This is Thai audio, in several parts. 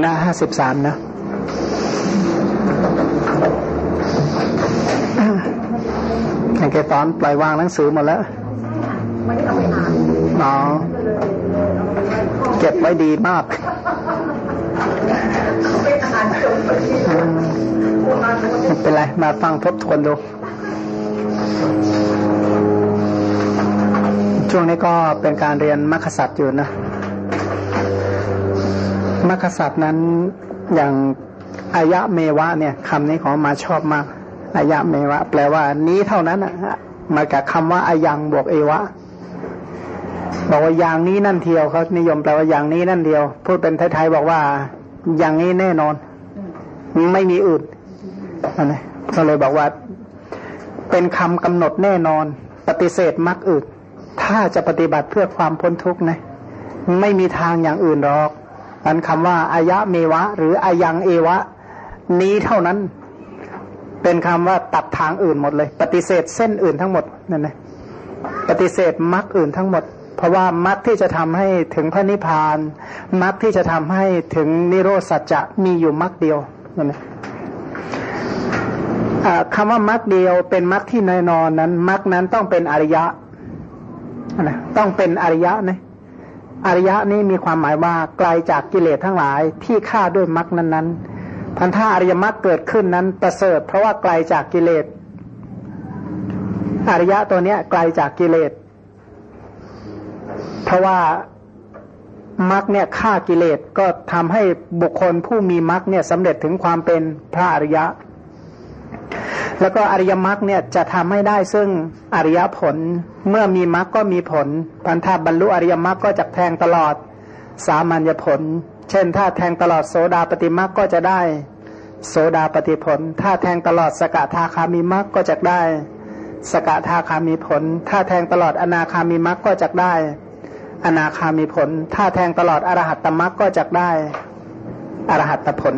หน้าห้าสิบสามนะแกตอนปล่อยวางหนังสือหมดแล้วไม่ได้เอาไปอ่านอ๋อเก็บไว้ดีมากไม่เป็นไรมาฟังทบทวนดู ช่วงนี้ก็เป็นการเรียนมรรคสัตว์อยู่นะ มรรคสัตว์นั้นอย่างอายะเมวะเนี่ยคำนี้ของมาชอบมากอายะเมวะ แปลว่านี้เท่านั้นอะมาจากคำว่าอายังบวกเอวะบอกว่าอย่างนี้นั่นเทียวเขานิยมแปลว่าอย่างนี้นั่นเดียว พูดเป็นไทยๆบอกว่า อย่างนี้แน่นอน ไม่มีอื่นนะก็เลยบอกว่า เป็นคำกำหนดแน่นอน ปฏิเสธมรรคอื่นถ้าจะปฏิบัติเพื่อความพ้นทุกข์นะไม่มีทางอย่างอื่นหรอก นั้นคำว่าอายะเมวะ หรืออายังเอวะ นี้เท่านั้น เป็นคำว่าตัดทางอื่นหมดเลย ปฏิเสธเส้นอื่นทั้งหมดนั่นนะปฏิเสธมรรคอื่นทั้งหมด เพราะว่ามรรคที่จะทำให้ถึงพระนิพพานมรรคที่จะทำให้ถึงนิโรธสัจจะมีอยู่มรรคเดียวนั่นนะคำว่ามรรคเดียวเป็นมรรคที่แน่นอนนั้นมรรคนั้นต้องเป็นอริยะนะต้องเป็นอริยะนะ อริยะนี้มีความหมายว่าไกลจากกิเลสทั้งหลายที่ฆ่าด้วยมรรคนั้นๆพันธะอริยมรรคเกิดขึ้นนั้นประเสริฐ เพราะว่าไกลจากกิเลสอริยะตัวเนี้ยไกลจากกิเลส เพราะว่ามรรคเนี่ยฆ่ากิเลสก็ทำให้บุคคลผู้มีมรรคเนี่ยสำเร็จถึงความเป็นพระอริยะ แล้วก็อริยมรรคเนี่ยจะทำให้ได้ซึ่งอริยผล เมื่อมีมรรคก็มีผลพันธาบรรลุอริยมรรคก็จะแทงตลอดสามัญญผล เช่น ถ้าแทงตลอดโสดาปฏิมรรคก็จะได้โสดาปฏิผล ถ้าแทงตลอดสกทาคามีมรรคก็จะได้ สกทาคามีผล ถ้าแทงตลอดอนาคามีมรรคก็จะได้ อนาคามีผล ถ้าแทงตลอดอรหัตตมรรคก็จะได้อรหัตตผล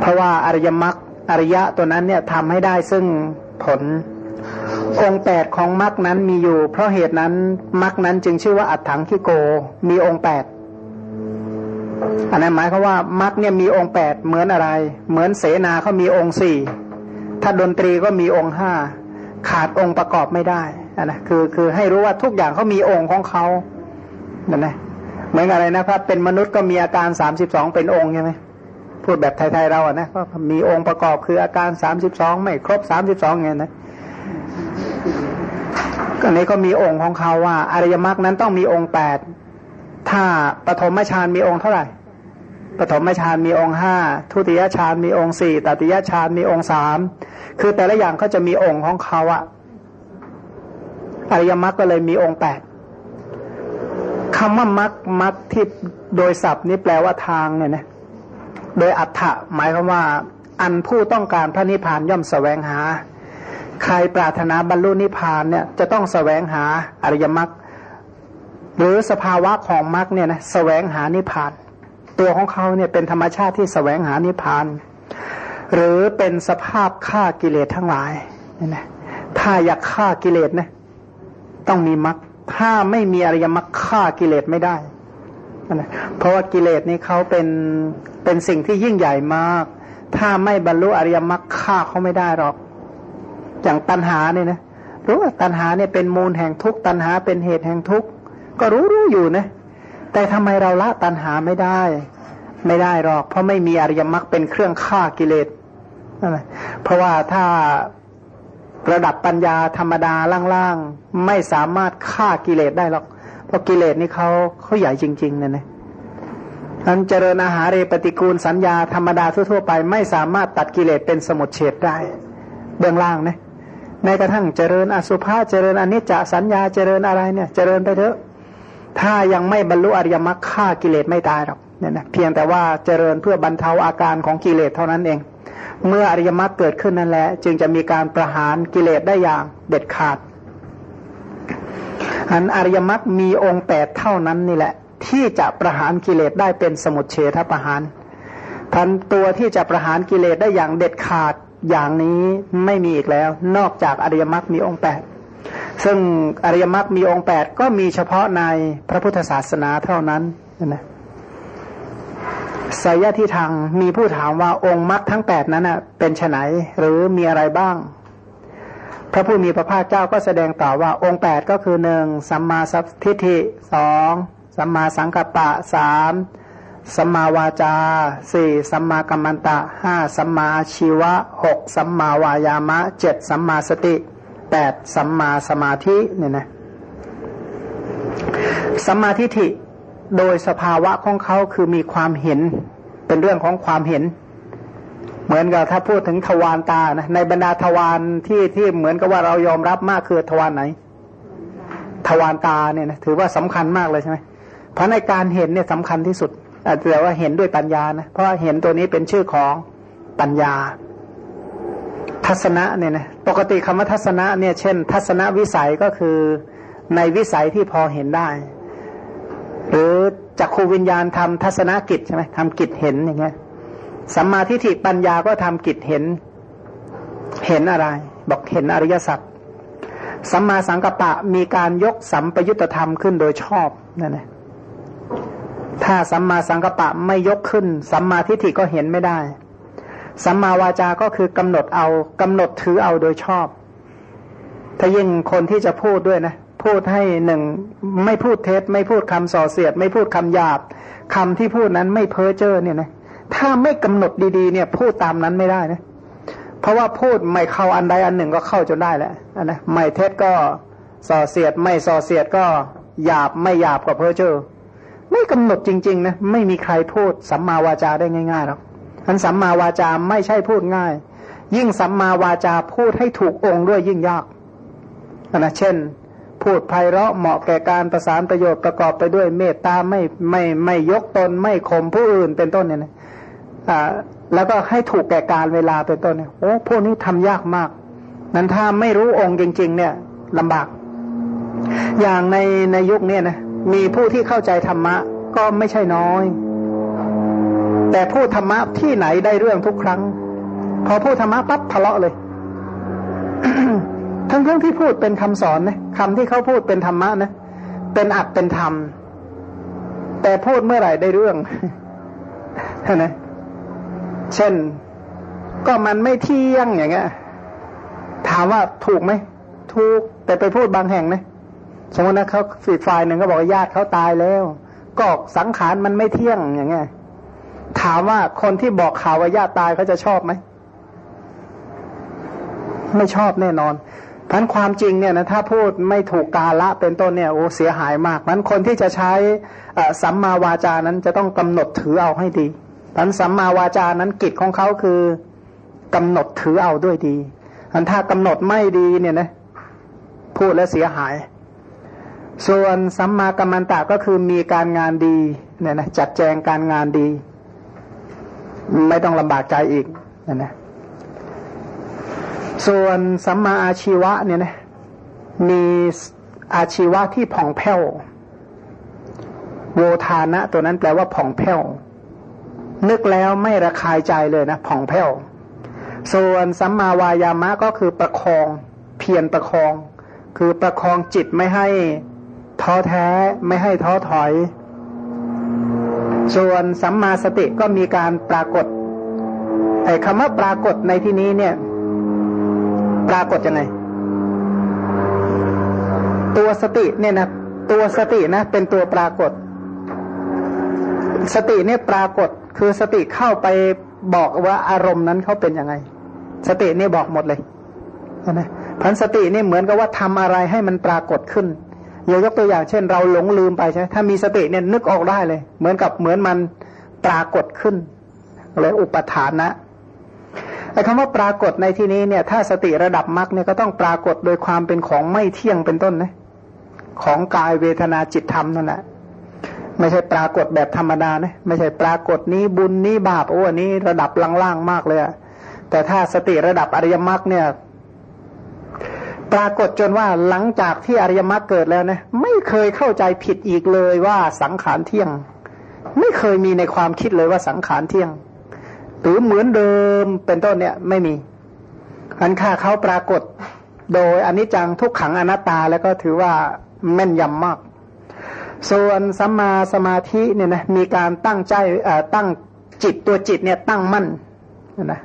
เพราะว่าอริยมรรค อริยะตัวนั้นเนี่ยทำให้ได้ซึ่งผล องค์แปดของมรคนั้นมีอยู่ เพราะเหตุนั้นมรคนั้นจึงชื่อว่าอัฏฐังคิโก มีองค์แปดอันนั้นหมายความว่ามรคเนี่ยมีองค์แปดเหมือนอะไร เหมือนเสนาเขามีองค์สี่ถ้าดนตรีก็มีองค์ห้าขาดองค์ประกอบไม่ได้อันนะคือคือให้รู้ว่าทุกอย่างเขามีองค์ของเขานั่นนะเหมือนอะไรนะครับเป็นมนุษย์ก็มีอาการสามสิบสองเป็นองค์ใช่ไหม พูดแบบไทยๆเราอะนะก็มีองค์ประกอบคืออาการสามสิบสองไม่ครบสามสิบสองไงนะก็นี้ก็มีองค์ของเขาว่าอริยมรรคนั้นต้องมีองค์แปดถ้าปฐมฌานมีองค์เท่าไหร่ปฐมฌานมีองค์ห้าทุติยฌานมีองค์สี่ตติยฌานมีองค์สามคือแต่ละอย่างเขาจะมีองค์ของเขาอะอริยมรรคก็เลยมีองค์แปดคำว่ามรรคมรรคที่โดยศัพท์นี้แปลว่าทางเนี่ยนะ โดยอัฏฐะหมายความว่า อันผู้ต้องการพระนิพพานย่อมสแสวงหา ใครปรารถนาบรรลุนิพพานเนี่ยจะต้องสแสวงหาอริยมรรคหรือสภาวะของมรรคเนี่ยนะสแสวงหานิพพาน ตัวของเขาเนี่ยเป็นธรรมชาติที่สแสวงหานิพพาน หรือเป็นสภาพฆ่ากิเลสทั้งหลายนี่นะถ้าอยากฆ่ากิเลสนะต้องมีมรรคถ้าไม่มีอริยมรรคฆ่ากิเลสไม่ได้ นะเพราะว่ากิเลสนี่เขาเป็นเป็นสิ่งที่ยิ่งใหญ่มาก ถ้าไม่บรรลุอริยมรรคฆ่าเขาไม่ได้หรอก อย่างตัณหาเนี่ยนะรู้ว่าตัณหาเนี่ยเป็นมูลแห่งทุกตัณหาเป็นเหตุแห่งทุกก็รู้รู้อยู่นะ แต่ทำไมเราละตัณหาไม่ได้ ไม่ได้หรอก เพราะไม่มีอริยมรรคเป็นเครื่องฆ่ากิเลสเพราะว่าถ้าระดับปัญญาธรรมดาล่างๆ ไม่สามารถฆ่ากิเลสได้หรอก เพราะกิเลสนี่เขาเขาใหญ่จริง ๆเนี่ยนะนั้นเจริญอาหารเรปฏิกูลสัญญาธรรมดาทั่วๆไป ไม่สามารถตัดกิเลสเป็นสมุทเฉดได้ เบื้องล่างนะแม้กระทั่งเจริญอสุภะเจริญอนิจจสัญญาเจริญอะไรเนี่ย เจริญไปเถอะถ้ายังไม่บรรลุอริยมรรคฆ่ากิเลสไม่ตายหรอกเนี่ยนะเพียงแต่ว่าเจริญเพื่อบรรเทาอาการของกิเลสเท่านั้นเอง เมื่ออริยมรรคเกิดขึ้นนั่นแหละ จึงจะมีการประหารกิเลสได้อย่างเด็ดขาด อันอริยมรรคมีองค์แปดเท่านั้นนี่แหละ ที่จะประหารกิเลสได้เป็นสมุทเฉทประหารทันตัวที่จะประหารกิเลสได้อย่างเด็ดขาดอย่างนี้ไม่มีอีกแล้ว นอกจากอริยมรรคมีองค์แปดซึ่งอริยมรรคมีองค์แปดก็มีเฉพาะในพระพุทธศาสนาเท่านั้นนะสยที่ทางมีผู้ถามว่าองค์มรรคทั้งแปดนั้นเป็นไนหรือมีอะไรบ้าง พระผู้มีพระภาคเจ้าก็แสดงต่อว่าองค์แปดก็คือหนึ่งสัมมาสัพทิฏฐิสองสัมมาสังกัปปะสามสัมมาวาจาสี่สัมมากัมมันตะห้าสัมมาชีวะหกสัมมาวายามะเจ็ดสัมมาสติแปดสัมมาสมาธิเนี่ยนะสัมมาทิฏฐิโดยสภาวะของเขาคือมีความเห็นเป็นเรื่องของความเห็น เหมือนกับถ้าพูดถึงทวารตานะในบรรดาทวารที่ที่เหมือนกับว่าเรายอมรับมากคือทวารไหน ทวารตาเนี่ยนะถือว่าสำคัญมากเลยใช่ไหมเพราะในการเห็นเนี่ยสำคัญที่สุดอาจจะว่าเห็นด้วยปัญญานะเพราะเห็นตัวนี้เป็นชื่อของปัญญา ทัศนะเนี่ยนะปกติคำว่าทัศนะเนี่ยเช่น ทัศนวิสัยก็คือในวิสัยที่พอเห็นได้ หรือจักขูวิญญาณทำทัศนกิจใช่ไหมทำกิจเห็นอย่างเงี้ย สัมมาทิฏฐิปัญญาก็ทำกิจเห็น เห็นอะไร บอกเห็นอริยสัจสัมมาสังกัปปะมีการยกสัมปยุตธรรมขึ้นโดยชอบนั่นแหละถ้าสัมมาสังกัปปะไม่ยกขึ้น สัมมาทิฏฐิก็เห็นไม่ได้ สัมมาวาจาก็คือกำหนดเอากำหนดถือเอาโดยชอบ ถ้ายิ่งคนที่จะพูดด้วยนะพูดให้หนึ่งไม่พูดเท็จ ไม่พูดคำส่อเสียด ไม่พูดคำหยาบคำที่พูดนั้นไม่เพ้อเจ้อเนี่ยนะ ถ้าไม่กำหนดดีๆเนี่ย พูดตามนั้นไม่ได้นะ เพราะว่าพูดไม่เข้าอันใดอันหนึ่งก็เข้าจนได้แล้วนะไม่เท็จก็ส่อเสียด ไม่ส่อเสียดก็หยาบไม่หยาบก็เพ้อเจ้อไม่กำหนดจริงๆนะไม่มีใครพูดสัมมาวาจาได้ง่ายๆหรอกอันสัมมาวาจาไม่ใช่พูดง่าย ยิ่งสัมมาวาจาพูดให้ถูกองค์ด้วยยิ่งยากนะเช่น พูดไพเราะเหมาะแก่การประสานประโยชน์ประกอบไปด้วยเมตตาไม่ไม่ไม่ยกตนไม่ข่มผู้อื่นเป็นต้นเนี่ยนะ อ่าแล้วก็ให้ถูกแก่การเวลาเป็นต้นเนี่ยโอ้พวกนี้ทำยากมาก นั้นถ้าไม่รู้องค์จริง ๆ เนี่ยลำบาก อย่างในในยุคนี้นะมีผู้ที่เข้าใจธรรมะ ก็ไม่ใช่น้อย แต่พูดธรรมะที่ไหนได้เรื่องทุกครั้ง พอพูดธรรมะปั๊บทะเลาะเลย ทั้งเรื่องที่พูดเป็นคำสอนนะคำที่เขาพูดเป็นธรรมะนะเป็นอัดเป็นธรรม แต่พูดเมื่อไหร่ได้เรื่องนะ เช่น ก็มันไม่เที่ยงอย่างเงี้ยถามว่าถูกไหมถูกแต่ไปพูดบางแห่งนะสมมตินะเขาฝีฝ่ายหนึ่งก็บอกว่าญาติเขาตายแล้ว ก็สังขารมันไม่เที่ยงอย่างเงี้ยถามว่าคนที่บอกข่าวว่าญาติตายเขาจะชอบไหมไม่ชอบแน่นอนพันความจริงเนี่ยนะถ้าพูดไม่ถูกกาละเป็นต้นเนี่ยโอ้เสียหายมากพันคนที่จะใช้สัมมาวาจานั้นจะต้องกำหนดถือเอาให้ดี พันสัมมาวาจานั้นกิจของเขาคือกำหนดถือเอาด้วยดีพันถ้ากำหนดไม่ดีเนี่ยนะพูดแล้วเสียหาย ส่วนสัมมากัมมันตะก็คือมีการงานดีเนี่ยนะจัดแจงการงานดี ไม่ต้องลำบากใจอีกเนี่ยนะส่วนสัมมาอาชีวะเนี่ยนะมีอาชีวะที่ผ่องแผ้วโวทานะ ตัวนั้นแปลว่าผ่องแผ้ว นึกแล้วไม่ระคายใจเลยนะผ่องแผ้ว ส่วนสัมมาวายามะก็คือประคองเพียรประคอง คือประคองจิตไม่ให้ท้อแท้ไม่ให้ท้อถอย ส่วนสัมมาสติก็มีการปรากฏไอ้คำว่าปรากฏในที่นี้เนี่ย ปรากฏยังไง ตัวสติเนี่ยนะตัวสตินะ เป็นตัวปรากฏ สติเนี่ยปรากฏคือสติเข้าไปบอกว่าอารมณ์นั้นเขาเป็นยังไง สติเนี่ยบอกหมดเลยนะพันสติเนี่ยเหมือนกับว่าทำอะไรให้มันปรากฏขึ้นอย่ายกตัวอย่างเช่น เราหลงลืมไปใช่ไหมถ้ามีสติเนี่ยนึกออกได้เลย เหมือนกับเหมือนมันปรากฏขึ้นเลยอุปทานนะไอ้คำว่าปรากฏในที่นี้เนี่ย ถ้าสติระดับมรรคเนี่ยก็ต้องปรากฏโดยความเป็นของไม่เที่ยงเป็นต้นนะของกายเวทนาจิตธรรมนั่นแหละ ไม่ใช่ปรากฏแบบธรรมดานะไม่ใช่ปรากฏนี้บุญนี้บาปโอ้อันนี้ระดับล่างๆมากเลยอะแต่ถ้าสติระดับอริยมรรคเนี่ย ปรากฏจนว่าหลังจากที่อริยมรรคเกิดแล้วนะไม่เคยเข้าใจผิดอีกเลยว่าสังขารเที่ยง ไม่เคยมีในความคิดเลยว่าสังขารเที่ยง หรือเหมือนเดิมเป็นต้นเนี่ยไม่มีอันค่าเขาปรากฏโดยอนิจจังทุกขังอนัตตาแล้วก็ถือว่าแม่นยำมาก ส่วนสัมมาสมาธิเนี่ยนะมีการตั้งใจตั้งจิตตัวจิตเนี่ยตั้งมั่นนะ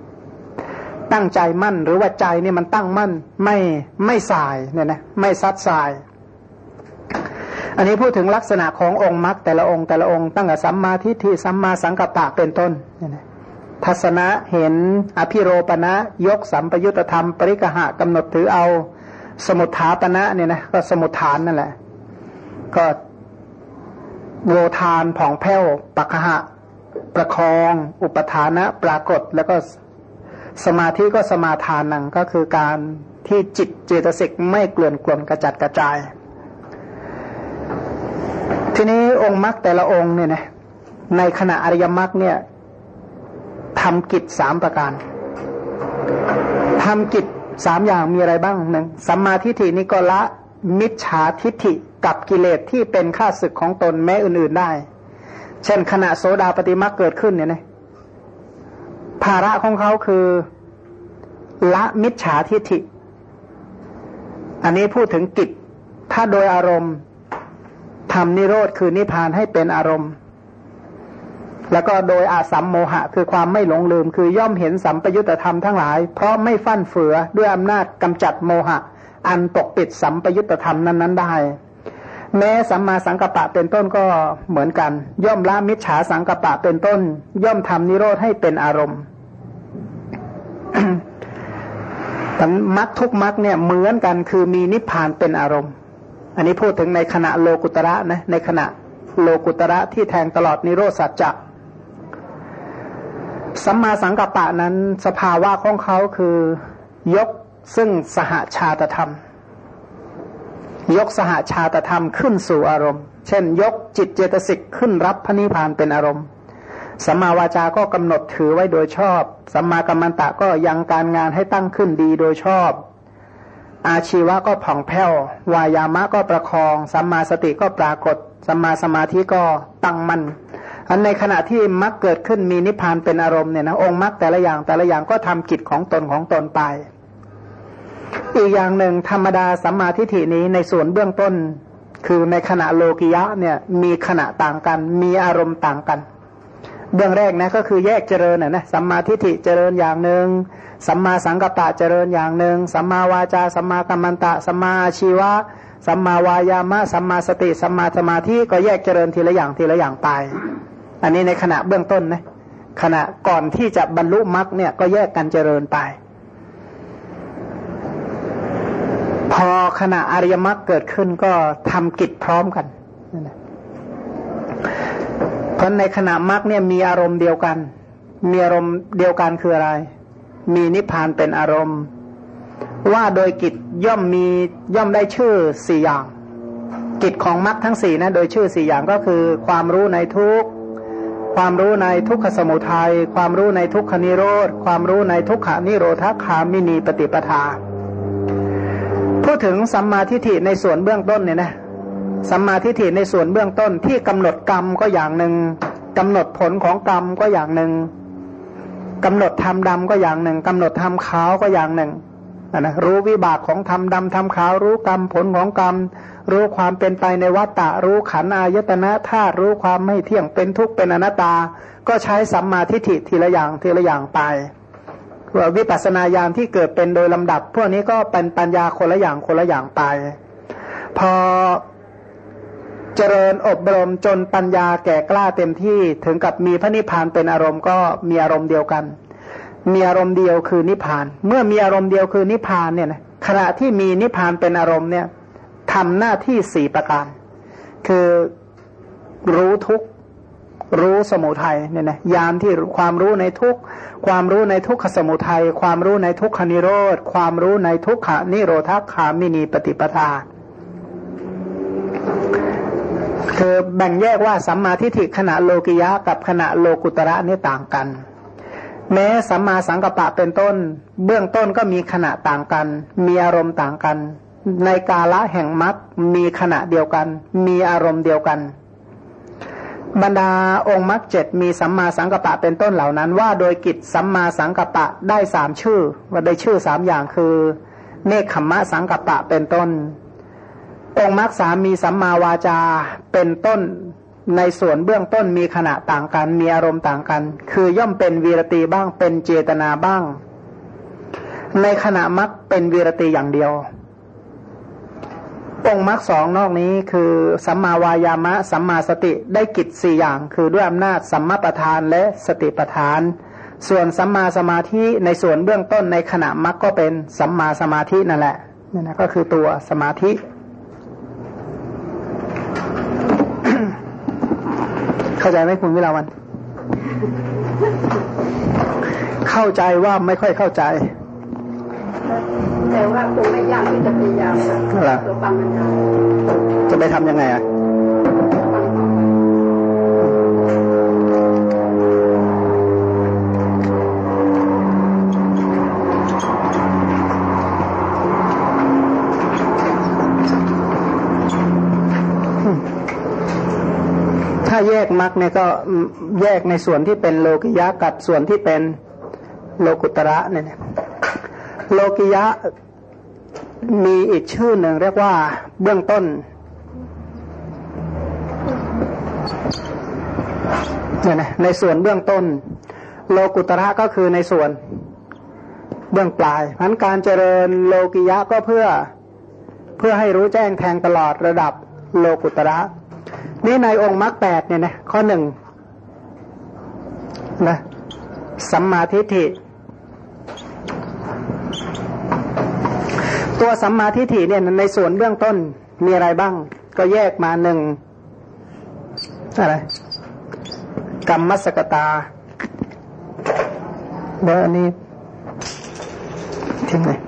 ตั้งใจมั่นหรือว่าใจเนี่ยมันตั้งมั่นไม่ไม่สายเนี่ยนะไม่ซัดสาย อันนี้พูดถึงลักษณะขององค์มรรคแต่ละองค์แต่ละองค์ตั้งแต่สัมมาทิฏฐิสัมมาสังกัปปะเป็นต้นเนี่ยนะทัศนะเห็นอภิโรปณะยกสัมปยุตธรรม ปริกหะกำหนดถือเอาสมุทฐาปณะเนี่ยนะก็สมุทฐานนั่นแหละ ก็ โวทานผ่องแผ้วปักหะ ประคอง อุปทานะปรากฏแล้วก็สมาธิก็สมาทานนังก็คือการที่จิตเจตสิกไม่เกลื่อนกลนกระจัดกระจาย ทีนี้องค์มรรคแต่ละองค์เนี่ยนะในขณะอริยมรรคเนี่ยทำกิจสามประการทำกิจสามอย่างมีอะไรบ้างหนึ่งสัมมาทิฏฐินี่ก็ละมิจฉาทิฏฐิ กับกิเลสที่เป็นข้าศึกของตนแม้อื่นๆได้ เช่นขณะโสดาปฏิมาเกิดขึ้นเนี่ยนะภาระของเขาคือละมิจฉาทิฏฐิ อันนี้พูดถึงกิจ ถ้าโดยอารมณ์ทำนิโรธคือนิพพานให้เป็นอารมณ์ แล้วก็โดยอาสัมโมหะ คือความไม่หลงลืม คือย่อมเห็นสัมปยุตธรรมทั้งหลาย เพราะไม่ฟั่นเฟือด้วยอำนาจกำจัดโมหะ อันปกปิดสัมปยุตธรรมนั้น ๆ ได้ แม้สัมมาสังกัปปะเป็นต้นก็เหมือนกัน ย่อมละมิจฉาสังกัปปะเป็นต้น ย่อมทำนิโรธให้เป็นอารมณ์ทั้งมัดทุกมัดเนี่ยเหมือนกันคือมีนิพพานเป็นอารมณ์ อันนี้พูดถึงในขณะโลกุตระนะในขณะโลกุตระที่แทงตลอดนิโรธสัจจะสัมมาสังกัปปะนั้นสภาวะของเขาคือยกซึ่งสหาชาตธรรม ยกสหาชาตธรรมขึ้นสู่อารมณ์ เช่น ยกจิตเจตสิกขึ้นรับพระนิพพานเป็นอารมณ์สัมมาวาจาก็กำหนดถือไว้โดยชอบสัมมากัมมันตะก็ยังการงานให้ตั้งขึ้นดีโดยชอบ อาชีวะก็ผ่องแผ้ว วายามะก็ประคอง สัมมาสติก็ปรากฏ สัมมาสมาธิก็ตั้งมัน่นอันในขณะที่มรรคเกิดขึ้นมีนิพพานเป็นอารมณ์เนี่ยนะองค์มรรคแต่ละอย่างแต่ละอย่างก็ทำกิจของตนของตนไป อีกอย่างหนึ่งธรรมดาสัมมาทิฏฐินี้ในส่วนเบื้องต้น คือในขณะโลกิยะเนี่ยมีขณะต่างกัน มีอารมณ์ต่างกัน เบื้องแรกนะก็คือแยกเจริญนะนะสัมมาทิฏฐิเจริญอย่างหนึ่งสัมมาสังกัปปะเจริญอย่างหนึ่งสัมมาวาจาสัมมากัมมันตะสัมมาชีวะสัมมาวายามะสัมมาสติสัมมาสมาธิก็แยกเจริญทีละอย่างทีละอย่างไป อันนี้ในขณะเบื้องต้นนะขณะก่อนที่จะบรรลุมรรคเนี่ยก็แยกกันเจริญไป พอขณะอริยมรรคเกิดขึ้นก็ทำกิจพร้อมกันเพราะในขณะมรรคเนี่ยมีอารมณ์เดียวกัน มีอารมณ์เดียวกันคืออะไร มีนิพพานเป็นอารมณ์ ว่าโดยกิจย่อมมีย่อมได้ชื่อสี่อย่าง กิจของมรรคทั้งสี่นะโดยชื่อสี่อย่างก็คือ ความรู้ในทุกความรู้ในทุกขสมุทัยความรู้ในทุกขนิโรธ ความรู้ในทุกขานิโรธคามินีปฏิปทา ดถึงสัมมาทิฏฐิในส่วนเบื้องต้นเนี่ยนะสัมมาทิฏฐิในส่วนเบื้องต้นที่กำหนดกรรมก็อย่างหนึ่งกำหนดผลของกรรมก็อย่างหนึ่งกำหนดทำดำก็อย่างหนึ่งกำหนดทำขาวก็อย่างหนึ่งนะรู้วิบากของทำดำทำขาว รู้กรรมผลของกรรม รู้ความเป็นไปในวัฏฏะรู้ขันอายตนะธาตุรู้ความไม่เที่ยงเป็นทุกข์เป็นอนัตตา ก็ใช้สัมมาทิฏฐิทีละอย่างทีละอย่างไป วิปัสสนาญาณที่เกิดเป็นโดยลำดับ พวกนี้ก็เป็นปัญญาคนละอย่างคนละอย่างไป พอเจริญอบรมจนปัญญาแก่กล้าเต็มที่ถึงกับมีพระนิพพานเป็นอารมณ์ก็มีอารมณ์เดียวกัน มีอารมณ์เดียวคือนิพพาน เมื่อมีอารมณ์เดียวคือนิพพานเนี่ยนะขณะที่มีนิพพานเป็นอารมณ์เนี่ยทำหน้าที่สี่ประการ คือรู้ทุก รู้สมุทัยเนี่ยนะยามที่ความรู้ในทุกความรู้ในทุกขสมุทัยความรู้ในทุกขนิโรธความรู้ในทุกขานิโรธคามินีปฏิปทาคือแบ่งแยกว่าสัมมาทิฏฐิขณะโลกิยะกับขณะโลกุตระนี่ต่างกัน แม้สัมมาสังกัปปะเป็นต้น เบื้องต้นก็มีขณะต่างกัน มีอารมณ์ต่างกัน ในกาละแห่งมรรคมีขณะเดียวกัน มีอารมณ์เดียวกัน บรรดาองค์มรรคเจ็ดมีสัมมาสังกัปปะเป็นต้นเหล่านั้น ว่าโดยกิจสัมมาสังกัปปะได้สามชื่อ ว่าได้ชื่อสามอย่างคือ เนคขมมะสังกัปปะเป็นต้น องค์มรรคสามีสัมมาวาจาเป็นต้นในส่วนเบื้องต้นมีขณะต่างกัน มีอารมณ์ต่างกัน คือย่อมเป็นวีรตีบ้างเป็นเจตนาบ้าง ในขณะมักเป็นวีรตีอย่างเดียว องค์มรรคสองนอกนี้คือสัมมาวายามะ สัมมาสติได้กิจสี่อย่าง คือด้วยอำนาจสัมมาประธานและสติประธาน ส่วนสัมมาสมาธิในส่วนเบื้องต้นในขณะมรรคก็เป็นสัมมาสมาธินั่นแหละนี่นะก็คือตัวสมาธิเข้าใจไหมคุณวิลาวัน เข้าใจว่าไม่ค่อยเข้าใจ แต่ว่าคงไม่ยากที่จะพยายามตัวฟังมันจะไปทำยังไงอะถ้าแยกมรรคเนี่ยก็แยกในส่วนที่เป็นโลกิยะกับส่วนที่เป็นโลกุตระเนี่ยโลกิยะ มีอีกชื่อหนึ่งเรียกว่า เบื้องต้น เนี่ยนะในส่วนเบื้องต้น โลกุตระก็คือในส่วน เบื้องปลายพันการเจริญโลกิยะก็เพื่อเพื่อให้รู้แจ้งแทงตลอดระดับโลกุตระ นี่ในองค์มรรคแปดเนี่ยนะข้อหนึ่งนะสัมมาทิฏฐิ ตัวสัมมาทิฏฐิเนี่ยในส่วนเบื้องต้นมีอะไรบ้าง ก็แยกมาหนึ่งอะไรกรรมสกตาแล้วอันนี้ทิ้งเลย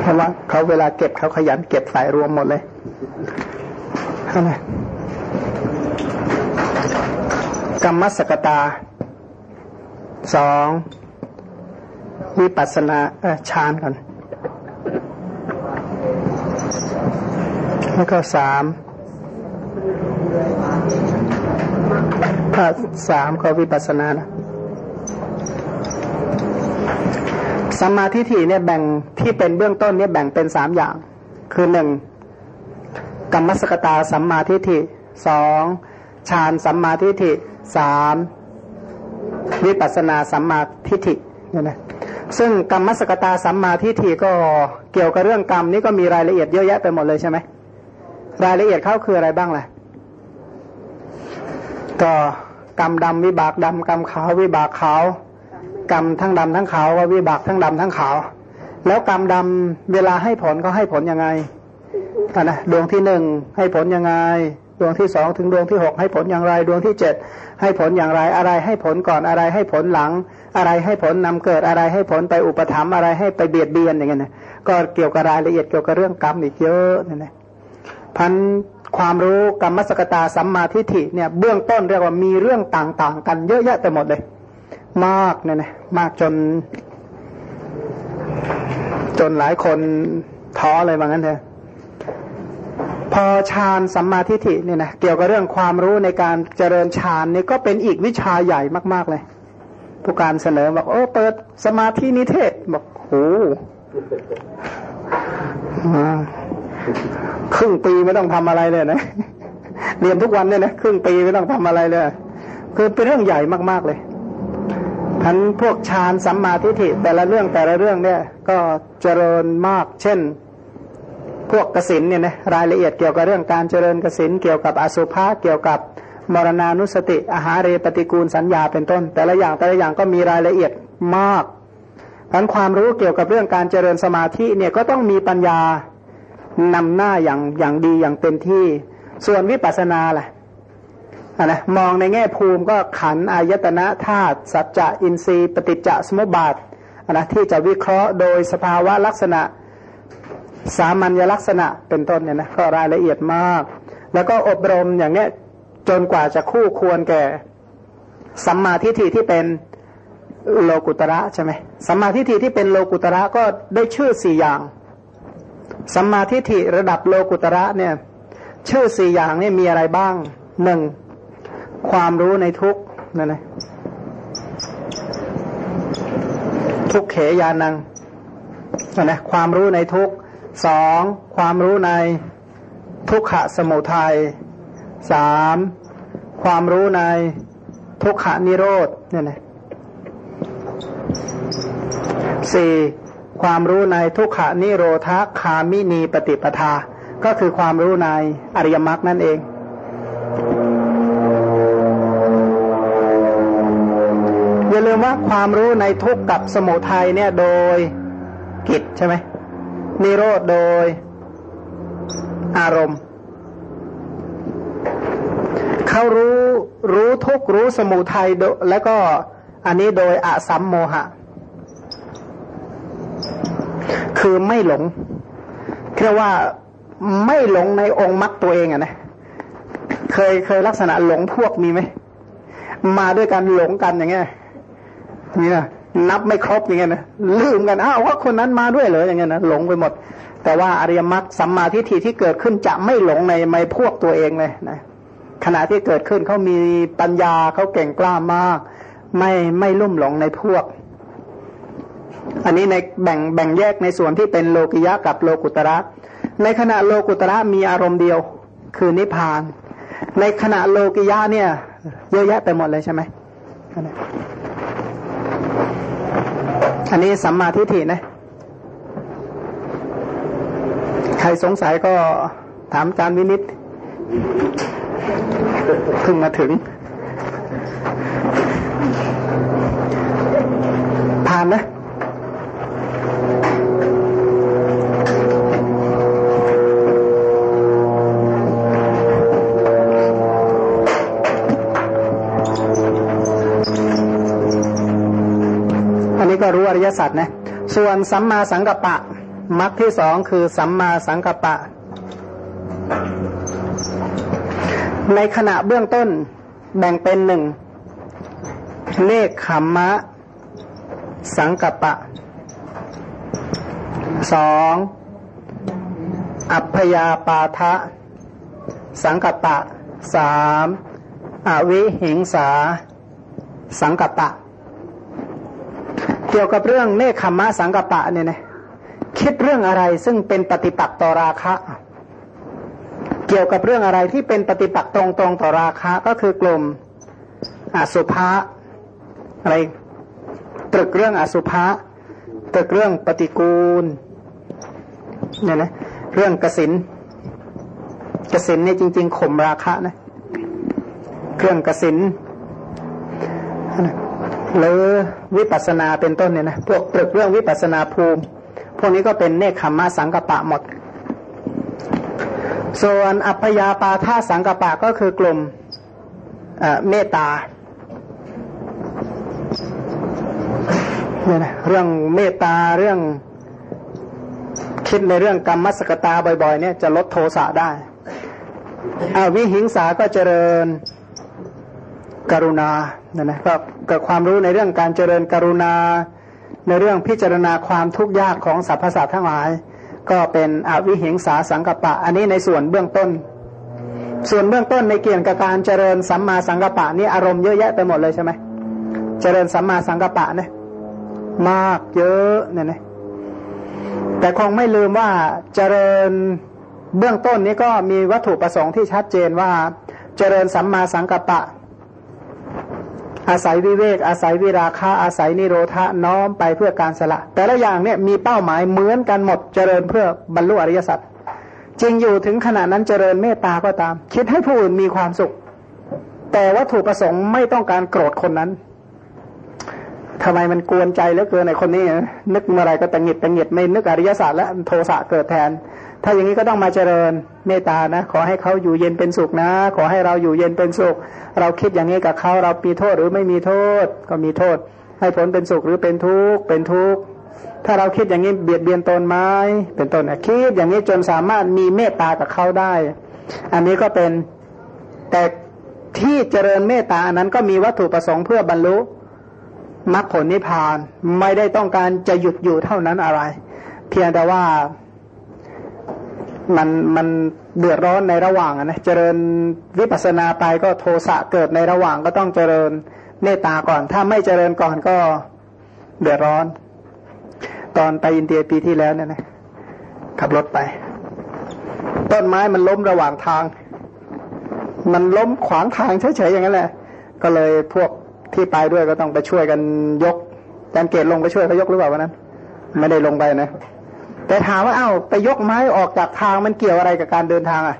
เพราะว่าเขาเวลาเก็บเขาขยันเก็บสายรวมหมดเลยอะไรกรรมสกตาสองวิปัสนาฌานก่อน แล้วก็สามถ้าสามก็วิปัสนานะสมาทิฏฐิเนี่ยแบ่งที่เป็นเบื้องต้นเนี่ยแบ่งเป็นสามอย่าง คือหนึ่งกรรมสกตาสัมมาทิฏฐิสองฌานสัมมาทิฏฐิสามวิปัสนาสัมมาทิฏฐิเนี่ยนะซึ่งกรรมสกตาสัมมาทิฏฐิก็เกี่ยวกับเรื่องกรรมนี้ก็มีรายละเอียดเยอะแยะไปหมดเลยใช่ไหม รายละเอียดเขาคืออะไรบ้างล่ะ ก็กรรมดำวิบากดำกรรมขาววิบากขาวกรรมทั้งดำทั้งขาวว่าวิบากทั้งดำทั้งขาว แล้วกรรมดำเวลาให้ผลก็ให้ผลยังไงนะดวงที่หนึ่งให้ผลยังไง ดวงที่สองถึงดวงที่หกให้ผลอย่างไร ดวงที่เจ็ดให้ผลอย่างไร อะไรให้ผลก่อนอะไรให้ผลหลัง อะไรให้ผลนำเกิดอะไรให้ผลไปอุปถัมภ์อะไรให้ไปเบียดเบียนอย่างเงี้ยนะก็เกี่ยวกับรายละเอียดเกี่ยวกับเรื่องกรรมอีกเยอะนี่นะ พันความรู้กรรมสกตาสัมมาทิฏฐิเนี่ยเบื้องต้นเรียกว่ามีเรื่องต่างๆ กันเยอะแยะไปหมดเลย มากเนี่ยนะมากจน จนหลายคนท้อเลยว่างั้นเถอะพอฌานสัมมาทิฏฐิเนี่ยนะเกี่ยวกับเรื่องความรู้ในการเจริญฌานนี่ก็เป็นอีกวิชาใหญ่มาก ๆเลย ผู้การเสนอบอกโอ้เปิดสมาธินิเทศบอกโอ้ ครึ่งปีไม่ต้องทำอะไรเลยนะเรียนทุกวันเนี่ยนะครึ่งปีไม่ต้องทำอะไรเลย คือเป็นเรื่องใหญ่มากๆเลยทั้นพวกฌานสัมมาทิฏฐิแต่ละเรื่องแต่ละเรื่องเนี่ยก็เจริญมาก เช่น พวกกสินเนี่ยนะรายละเอียดเกี่ยวกับเรื่องการเจริญกสินเกี่ยวกับอสุภะเกี่ยวกับมรณานุสติอาหารเรปฏิกูลสัญญาเป็นต้น แต่ละอย่างแต่ละอย่างก็มีรายละเอียดมากทั้นความรู้เกี่ยวกับเรื่องการเจริญสมาธิเนี่ยก็ต้องมีปัญญา นำหน้าอย่างอย่างดีอย่างเต็มที่ ส่วนวิปัสสนาล่ะนะมองในแง่ภูมิก็ขันอายตนะธาตุสัจจะอินทรีย์ ปฏิจจสมุปบาทนะที่จะวิเคราะห์โดยสภาวะลักษณะ สามัญลักษณะเป็นต้นเนี่ยนะก็รายละเอียดมาก แล้วก็อบรมอย่างเนี้ยจนกว่าจะคู่ควรแก่สัมมาทิฏฐิที่เป็นโลกุตระใช่ไหมสัมมาทิฏฐิที่เป็นโลกุตระก็ได้ชื่อสี่อย่าง สัมมาทิฏฐิระดับโลกุตระเนี่ย ชื่อสี่อย่างนี่มีอะไรบ้างหนึ่งความรู้ในทุกนั่นนะทุกเขยานังนั่นนะความรู้ในทุกสองความรู้ในทุกขะสมุทัยสามความรู้ในทุกขานิโรธเนี่ยนะสี่ ความรู้ในทุกขานิโรธาคามินีปฏิปทา ก็คือความรู้ในอริยมรรคนั่นเอง อย่าลืมว่าความรู้ในทุกข์กับสมุทัยเนี่ยโดยกิจใช่ไหมนิโรธโดยอารมณ์เขารู้รู้ทุกรู้สมุทัยแล้วก็อันนี้โดยอสัมโมหะ คือไม่หลงเรียกว่าไม่หลงในองค์มรรคตัวเองอะนะ เคยเคยลักษณะหลงพวกมีไหม มาด้วยกันหลงกันอย่างเงี้ยนี่นะนับไม่ครบอย่างเงี้ยนะลืมกันอ้าวว่าคนนั้นมาด้วยเหรออย่างเงี้ยนะหลงไปหมด แต่ว่าอริยมรรคสัมมาทิฏฐิที่เกิดขึ้นจะไม่หลงในไม่พวกตัวเองเลยนะขณะที่เกิดขึ้นเขามีปัญญาเขาเก่งกล้ามาก ไม่ไม่ลุ่มหลงในพวก อันนี้ในแบ่งแบ่งแยกในส่วนที่เป็นโลกิยะกับโลกุตระ ในขณะโลกุตระมีอารมณ์เดียว คือนิพพาน ในขณะโลกิยะเนี่ยเยอะแยะไปหมดเลยใช่ไหมอันนี้สัมมาทิฏฐินะ ใครสงสัยก็ถามอาจารย์วินิตเพิ่งมาถึง ผ่านนะ ยสัจนะส่วนสัมมาสังกัปปะมรรคที่สองคือสัมมาสังกัปปะ ในขณะเบื้องต้นแบ่งเป็นหนึ่งเลขขมมะ สังกัปปะสองอัพยาปาทะ สังกัปปะสามอวิหิงสา สังกัปปะ กี่ยวกับเรื่องเนคขมมะสังกปปะเนี่ยนะคิดเรื่องอะไรซึ่งเป็นปฏิปักษ์ต่อราคะ เกี่ยวกับเรื่องอะไรที่เป็นปฏิปักษ์ตรงตรงต่อราคะ ก็คือกลุ่มอสุภะอะไรตรึกเรื่องอสุภะตรึกเรื่องปฏิกูลเนี่ยนะเรื่องกสินกสินเนี่ยจริง ๆข่มราคะนะเครื่องกสิน หรือวิปัสนาเป็นต้นเนี่ยนะพวกตรึกเรื่องวิปัสนาภูมิ พวกนี้ก็เป็นเนคขมมาสังกปะหมด ส่วนอัพยาปาท่าสังกปะก็คือกลุ่มเมตตาเนี่ยนะเรื่องเมตตาเรื่องคิดในเรื่องกรรมสกตาบ่อยๆ เนี่ยจะลดโทสะได้อาวิหิงสาก็เจริญ กรุณาเนี่ยนะก็เกิดความรู้ในเรื่องการเจริญกรุณา ในเรื่องพิจารณาความทุกข์ยากของสรรพสัตว์ทั้งหลาย ก็เป็นอวิหิงสาสังกปะ อันนี้ในส่วนเบื้องต้น ส่วนเบื้องต้นในเกี่ยวกับการเจริญสัมมาสังกปะนี่อารมณ์เยอะแยะไปหมดเลยใช่ไหมเจริญสัมมาสังกปะเนี่ยมากเยอะเนี่ยนะแต่คงไม่ลืมว่าเจริญเบื้องต้นนี้ก็มีวัตถุประสงค์ที่ชัดเจนว่า เจริญสัมมาสังกปะ อาศัยวิเวก อาศัยวิราคะอาศัยนิโรธะน้อมไปเพื่อการสละ แต่ละอย่างเนี่ยมีเป้าหมายเหมือนกันหมดเจริญเพื่อบรรลุอริยสัจจริงอยู่ถึงขณะนั้นเจริญเมตตาก็ตาม คิดให้ผู้อื่นมีความสุข แต่วัตถุประสงค์ไม่ต้องการโกรธคนนั้นทำไมมันกวนใจเหลือเกินในคนนี้นึกเมื่อไรก็ตังหิดตังหิดไม่นึกอริยสัจและโทสะเกิดแทน ถ้าอย่างนี้ก็ต้องมาเจริญเมตตานะ ขอให้เขาอยู่เย็นเป็นสุขนะ ขอให้เราอยู่เย็นเป็นสุข เราคิดอย่างนี้กับเขาเรามีโทษหรือไม่มีโทษก็มีโทษ ให้ผลเป็นสุขหรือเป็นทุกข์เป็นทุกข์ถ้าเราคิดอย่างนี้เบียดเบียนตนไหมเป็นต้นคิดอย่างนี้จนสามารถมีเมตตากับเขาได้ อันนี้ก็เป็นแต่ที่เจริญเมตตาอันนั้นก็มีวัตถุประสงค์เพื่อบรรลุมรรคผลนิพพานไม่ได้ต้องการจะหยุดอยู่เท่านั้นอะไร เพียงแต่ว่า มันมันเดือดร้อนในระหว่างนะเจริญวิปัสสนาไปก็โทสะเกิดในระหว่างก็ต้องเจริญเมตตาก่อน ถ้าไม่เจริญก่อนก็เดือดร้อน ตอนไปอินเดียปีที่แล้วเนี่ยนะขับรถไป ต้นไม้มันล้มระหว่างทาง มันล้มขวางทางเฉยๆอย่างนั้นแหละ ก็เลยพวกที่ไปด้วยก็ต้องไปช่วยกันยกจารย์เกตลงไปช่วยเขายกหรือเปล่าวันนั้น ไม่ได้ลงไปนะ แต่ถามว่าเอ้าไปยกไม้ออกจากทางมันเกี่ยวอะไรกับการเดินทางอะ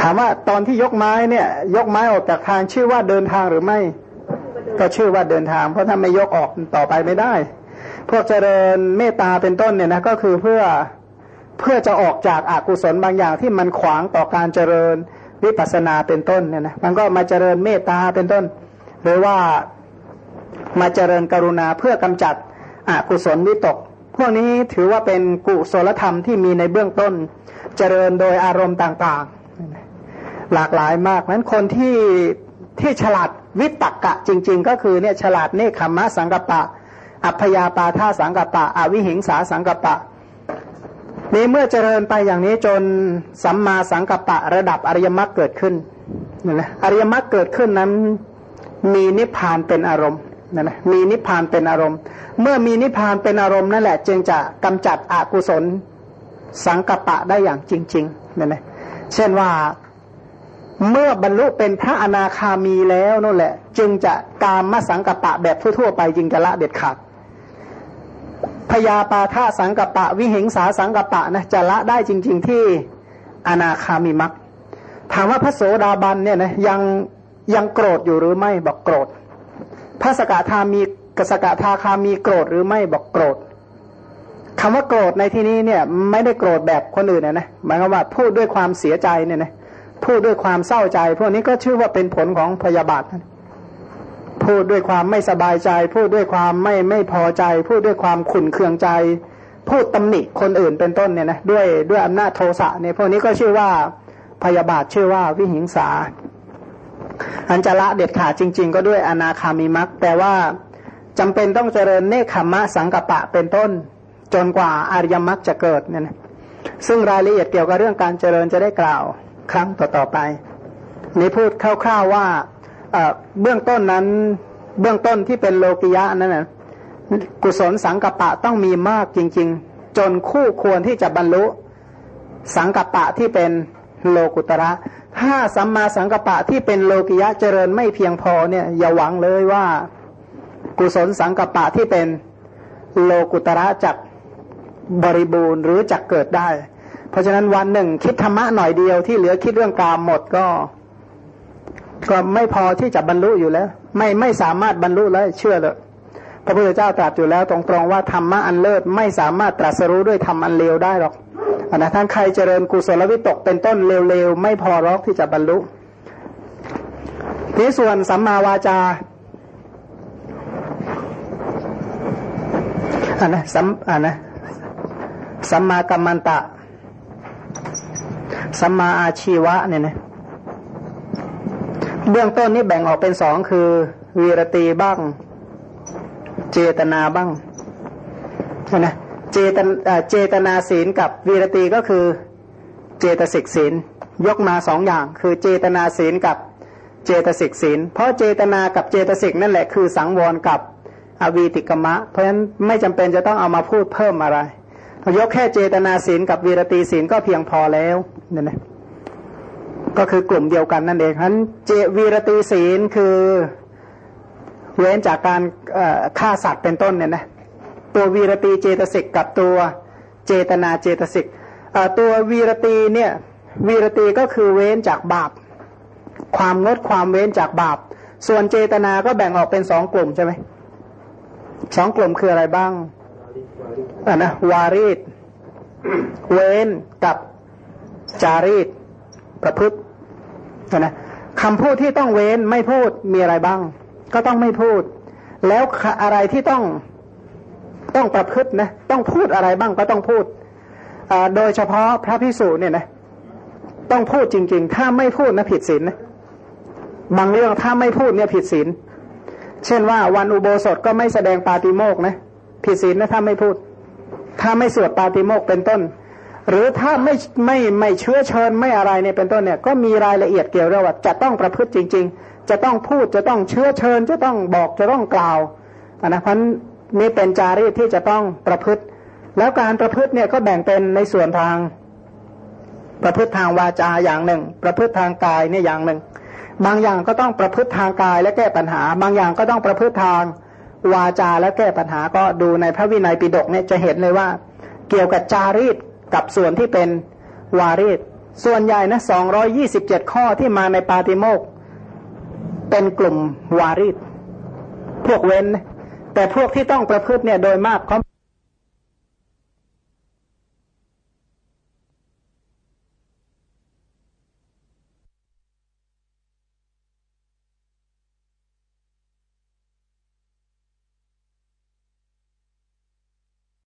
ถามว่าตอนที่ยกไม้เนี่ย ยกไม้ออกจากทางชื่อว่าเดินทางหรือไม่ ก็ชื่อว่าเดินทาง เพราะถ้าไม่ยกออกต่อไปไม่ได้ พวกเจริญเมตตาเป็นต้นเนี่ยนะก็คือเพื่อเพื่อจะออกจากอากุศลบางอย่างที่มันขวางต่อการเจริญวิปัสสนาเป็นต้นเนี่ยนะมันก็มาเจริญเมตตาเป็นต้น หรือว่ามาเจริญกรุณาเพื่อกำจัด อกุศลวิตก พวกนี้ถือว่าเป็นกุศลธรรมที่มีในเบื้องต้น เจริญโดยอารมณ์ต่างๆ หลากหลายมากนั้นคนที่ที่ฉลาดวิตกกะจริง ๆ ก็คือเนี่ยฉลาดเนคขมะสังกปะ อัพยาปาท่าสังกปะ อวิหิงสาสังกปะนี้เมื่อเจริญไปอย่างนี้จนสัมมาสังกัปปะระดับอริยมรรคเกิดขึ้นนะอริยมรรคเกิดขึ้นนั้นมีนิพพานเป็นอารมณ์ นั่นแหละมีนิพพานเป็นอารมณ์ เมื่อมีนิพพานเป็นอารมณ์นั่นแหละ จึงจะกำจัดอกุศลสังกัปปะได้อย่างจริงๆนั่นแหละเช่นว่าเมื่อบรรลุเป็นพระอนาคามีแล้วนั่นแหละ จึงจะกามมสังกัปปะแบบทั่วๆไปจึงจะละเด็ดขาดพยาปาทาสังกปะ วิหิงสาสังกปะนะจะละได้จริง ๆ ที่อนาคามิมักถามว่าพระโสดาบันเนี่ยนะยังยังโกรธอยู่หรือไม่บอกโกรธ พระสกทามีกสกทาคามีโกรธหรือไม่บอกโกรธคำว่าโกรธในที่นี้เนี่ย ไม่ได้โกรธแบบคนอื่นนะนะหมายความว่าพูดด้วยความเสียใจเนี่ยนะพูดด้วยความเศร้าใจ พวกนี้ก็ชื่อว่าเป็นผลของพยาบาทนะพูดด้วยความไม่สบายใจ พูดด้วยความไม่ไม่พอใจ พูดด้วยความขุนเคืองใจ พูดตำหนิคนอื่นเป็นต้นเนี่ยนะด้วยด้วยอำนาจโทสะเนี่ยพวกนี้ก็ชื่อว่าพยาบาทชื่อว่าวิหิงสา อันจะละเด็ดขาดจริง ๆ ก็ด้วยอนาคามิมักแต่ว่าจำเป็นต้องเจริญเนคขมะสังกปะเป็นต้น จนกว่าอริยมรรคจะเกิดเนี่ยนะซึ่งรายละเอียดเกี่ยวกับเรื่องการเจริญจะได้กล่าวครั้งต่อๆไปนี่พูดคร่าวๆว่าเบื้องต้นนั้นเบื้องต้นที่เป็นโลกิยะนั่นนะกุศลสังกปะต้องมีมากจริง ๆ จนคู่ควรที่จะบรรลุสังกปะที่เป็นโลกุตระ ถ้าสัมมาสังกปะที่เป็นโลกิยะเจริญไม่เพียงพอเนี่ยอย่าหวังเลยว่ากุศลสังกปะที่เป็นโลกุตระจักบริบูรณ์หรือจักเกิดได้ เพราะฉะนั้นวันหนึ่งคิดธรรมะหน่อยเดียวที่เหลือคิดเรื่องกามหมดก็ ก็ไม่พอที่จะบรรลุอยู่แล้ว ไม่ไม่สามารถบรรลุแล้วเชื่อเลยพระพุทธเจ้าตรัสอยู่แล้วตรงๆว่าธรรมะอันเลิศไม่สามารถตรัสรู้ด้วยธรรมอันเลวได้หรอก นนะท่านใครเจริญกุศลวิตกเป็นต้นเร็วๆ ไม่พอรอกที่จะบรรลุที่ส่วนสัมมาวาจาอันนะสัมอันนะสัมมากัมมันตะ สัมมาอาชีวะเนี่ยนะเบื้องต้นนี้แบ่งออกเป็นสองคือ วีรตีบ้าง เจตนาบ้างนะ เจตนเจตนาศีลกับวีรตีก็คือเจตสิกศีลยกมาสองอย่าง คือเจตนาศีลกับเจตสิกศีล เพราะเจตนากับเจตสิกนั่นแหละคือสังวรกับอวีติกมะ เพราะฉะนั้นไม่จำเป็นจะต้องเอามาพูดเพิ่มอะไร ยกแค่เจตนาศีลกับวีรตีศีลก็เพียงพอแล้วเนี่ยนะก็คือกลุ่มเดียวกันนั่นเองฉะนั้นเจวีรตีศีลคือเว้นจากการฆ่าสัตว์เป็นต้นเนี่ยนะ ตัววีรตีเจตสิกกับตัวเจตนาเจตสิกตัววีรตีเนี่ยวีรตีก็คือเว้นจากบาป ความงดความเว้นจากบาป ส่วนเจตนาก็แบ่งออกเป็นสองกลุ่มใช่ไหมสองกลุ่มคืออะไรบ้างอ่านะวารีตเว้นกับจารีตประพฤตินะคำพูดที่ต้องเว้นไม่พูดมีอะไรบ้าง ก็ต้องไม่พูด แล้วอะไรที่ต้อง ต้องประพฤตินะต้องพูดอะไรบ้างก็ต้องพูดโดยเฉพาะพระพิสูจน์เนี่ยนะต้องพูดจริง ๆ ถ้าไม่พูดนะผิดศีลนะบางเรื่องถ้าไม่พูดเนี่ยผิดศีลเช่นว่าวันอุโบสถก็ไม่แสดงปาติโมกนะผิดศีลนะถ้าไม่พูด ถ้าไม่สวดปาติโมกเป็นต้น หรือถ้าไม่ไม่ไม่เชื้อเชิญไม่อะไรเนี่ยเป็นต้นเนี่ยก็มีรายละเอียดเกี่ยวเรื่องว่าจะต้องประพฤติจริง ๆ จะต้องพูดจะต้องเชื้อเชิญ จะต้องบอกจะต้องกล่าวนะพัน นี่เป็นจารีตที่จะต้องประพฤติ แล้วการประพฤติเนี่ยก็แบ่งเป็นในส่วนทาง ประพฤติทางวาจาอย่างหนึ่ง ประพฤติทางกายเนี่ยอย่างหนึ่ง บางอย่างก็ต้องประพฤติทางกายและแก้ปัญหา บางอย่างก็ต้องประพฤติทางวาจาและแก้ปัญหาก็ดูในพระวินัยปิฎกเนี่ยจะเห็นเลยว่า เกี่ยวกับจารีตกับส่วนที่เป็นวารีตส่วนใหญ่นะสองร้อยี่สิบเจ็ดข้อที่มาในปาติโมกเป็นกลุ่มวารีตพวกเว้น แต่พวกที่ต้องประพฤติเนี่ยโดยมากเขา